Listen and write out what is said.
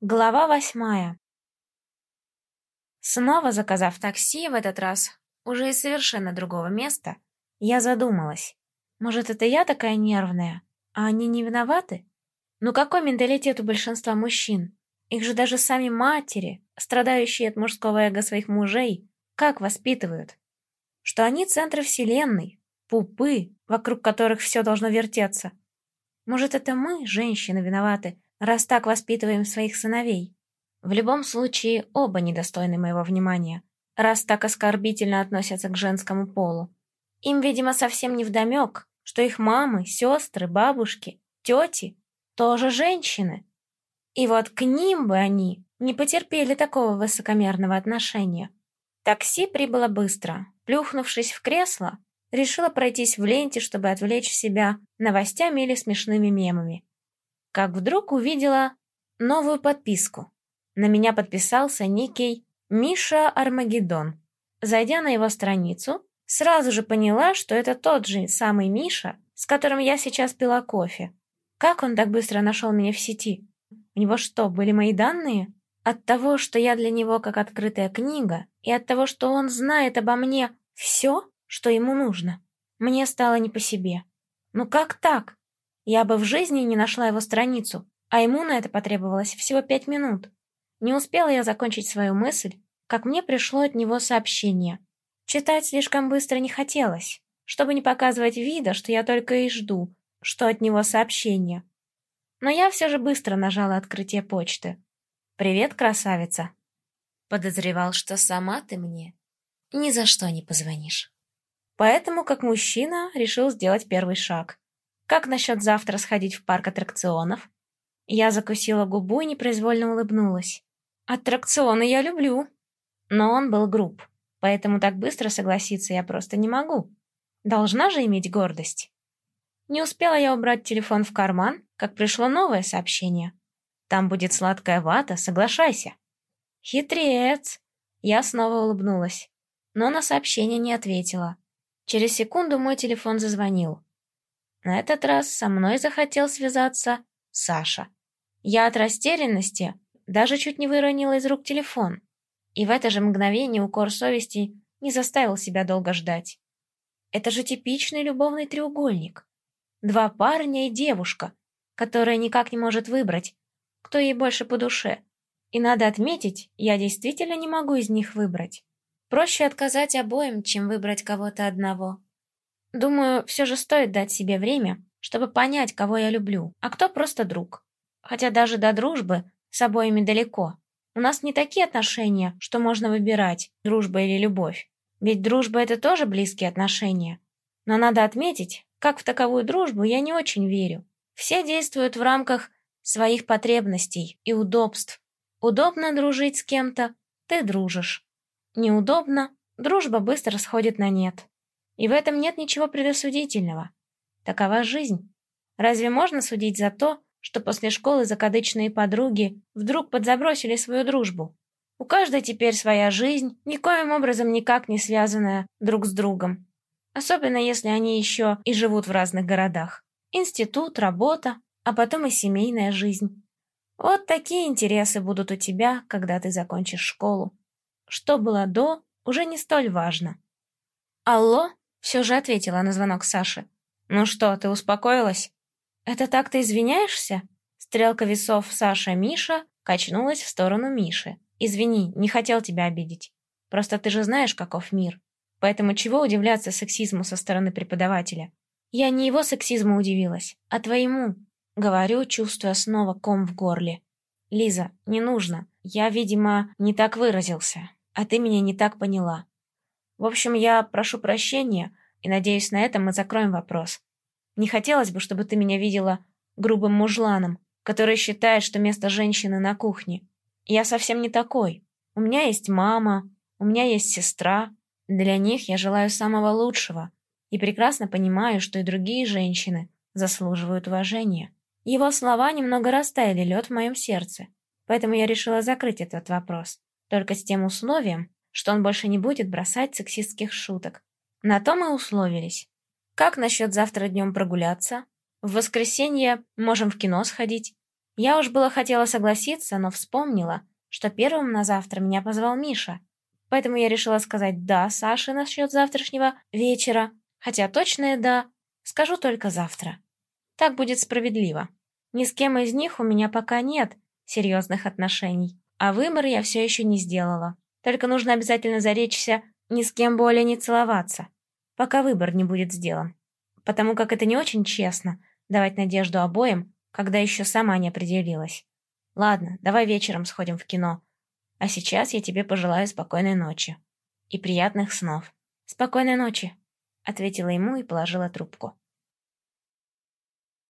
Глава восьмая. Снова заказав такси, в этот раз уже из совершенно другого места, я задумалась. Может, это я такая нервная, а они не виноваты? Ну какой менталитет у большинства мужчин? Их же даже сами матери, страдающие от мужского эго своих мужей, как воспитывают? Что они центры вселенной, пупы, вокруг которых все должно вертеться. Может, это мы, женщины, виноваты, раз так воспитываем своих сыновей. В любом случае, оба недостойны моего внимания, раз так оскорбительно относятся к женскому полу. Им, видимо, совсем не вдомек, что их мамы, сестры, бабушки, тети тоже женщины. И вот к ним бы они не потерпели такого высокомерного отношения. Такси прибыло быстро. Плюхнувшись в кресло, решила пройтись в ленте, чтобы отвлечь себя новостями или смешными мемами как вдруг увидела новую подписку. На меня подписался некий Миша Армагеддон. Зайдя на его страницу, сразу же поняла, что это тот же самый Миша, с которым я сейчас пила кофе. Как он так быстро нашел меня в сети? У него что, были мои данные? От того, что я для него как открытая книга, и от того, что он знает обо мне все, что ему нужно, мне стало не по себе. Ну как так? Я бы в жизни не нашла его страницу, а ему на это потребовалось всего пять минут. Не успела я закончить свою мысль, как мне пришло от него сообщение. Читать слишком быстро не хотелось, чтобы не показывать вида, что я только и жду, что от него сообщение. Но я все же быстро нажала открытие почты. «Привет, красавица!» Подозревал, что сама ты мне ни за что не позвонишь. Поэтому, как мужчина, решил сделать первый шаг. Как насчет завтра сходить в парк аттракционов? Я закусила губу и непроизвольно улыбнулась. Аттракционы я люблю. Но он был груб, поэтому так быстро согласиться я просто не могу. Должна же иметь гордость. Не успела я убрать телефон в карман, как пришло новое сообщение. Там будет сладкая вата, соглашайся. Хитрец! Я снова улыбнулась, но на сообщение не ответила. Через секунду мой телефон зазвонил. На этот раз со мной захотел связаться Саша. Я от растерянности даже чуть не выронила из рук телефон. И в это же мгновение укор совести не заставил себя долго ждать. Это же типичный любовный треугольник. Два парня и девушка, которая никак не может выбрать, кто ей больше по душе. И надо отметить, я действительно не могу из них выбрать. Проще отказать обоим, чем выбрать кого-то одного. Думаю, все же стоит дать себе время, чтобы понять, кого я люблю, а кто просто друг. Хотя даже до дружбы с обоими далеко. У нас не такие отношения, что можно выбирать, дружба или любовь. Ведь дружба — это тоже близкие отношения. Но надо отметить, как в таковую дружбу я не очень верю. Все действуют в рамках своих потребностей и удобств. Удобно дружить с кем-то — ты дружишь. Неудобно — дружба быстро сходит на нет. И в этом нет ничего предосудительного. Такова жизнь. Разве можно судить за то, что после школы закадычные подруги вдруг подзабросили свою дружбу? У каждой теперь своя жизнь, никоим образом никак не связанная друг с другом. Особенно если они еще и живут в разных городах. Институт, работа, а потом и семейная жизнь. Вот такие интересы будут у тебя, когда ты закончишь школу. Что было до, уже не столь важно. Алло? Все же ответила на звонок Саши. «Ну что, ты успокоилась?» «Это так ты извиняешься?» Стрелка весов Саша-Миша качнулась в сторону Миши. «Извини, не хотел тебя обидеть. Просто ты же знаешь, каков мир. Поэтому чего удивляться сексизму со стороны преподавателя? Я не его сексизму удивилась, а твоему. Говорю, чувствуя снова ком в горле. Лиза, не нужно. Я, видимо, не так выразился, а ты меня не так поняла. В общем, я прошу прощения, и надеюсь, на этом мы закроем вопрос. Не хотелось бы, чтобы ты меня видела грубым мужланом, который считает, что место женщины на кухне. Я совсем не такой. У меня есть мама, у меня есть сестра. Для них я желаю самого лучшего и прекрасно понимаю, что и другие женщины заслуживают уважения. Его слова немного растаяли лед в моем сердце, поэтому я решила закрыть этот вопрос, только с тем условием, что он больше не будет бросать сексистских шуток. На то мы условились. Как насчет завтра днем прогуляться? В воскресенье можем в кино сходить. Я уж было хотела согласиться, но вспомнила, что первым на завтра меня позвал Миша. Поэтому я решила сказать «да» Саше насчет завтрашнего вечера, хотя точное «да» скажу только завтра. Так будет справедливо. Ни с кем из них у меня пока нет серьезных отношений, а выбор я все еще не сделала. Только нужно обязательно заречься ни с кем более не целоваться, пока выбор не будет сделан. Потому как это не очень честно давать надежду обоим, когда еще сама не определилась. Ладно, давай вечером сходим в кино. А сейчас я тебе пожелаю спокойной ночи. И приятных снов. Спокойной ночи, ответила ему и положила трубку.